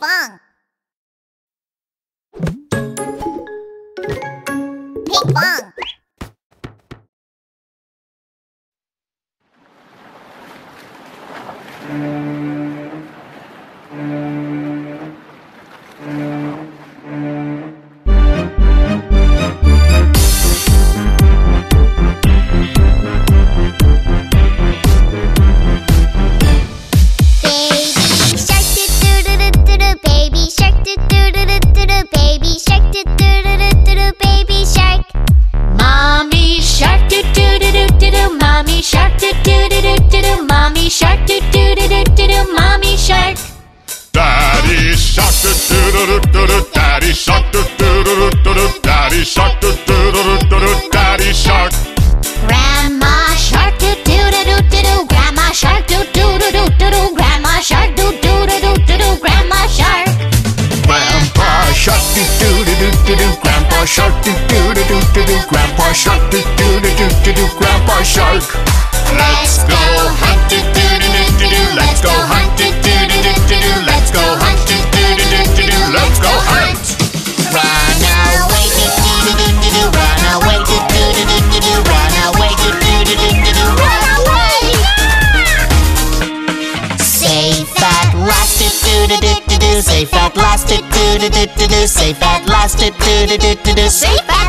pong. Ping pong. Mommy shark do do do do do do mommy shark do do do do do do mommy shark Daddy shark do do do do do Daddy shark do do do do do Daddy shark do do do do do Daddy shark Grandma shark do do do do do do grandma shark do do do do do do grandma shark do do do do do do grandma shark Grandpa shark do do do do do Grandpa shark do do do do do Grandpa shark do do do do Grandpa shark Let's go hunt do do do do do Let's go hunt do do do do do Let's go hunt do do do do do Let's go hunt Run away do do do do do run away do do do do do run away do do do do do do run away Safe at last do do do do do safe at last do do do do do safe at last do do do do do safe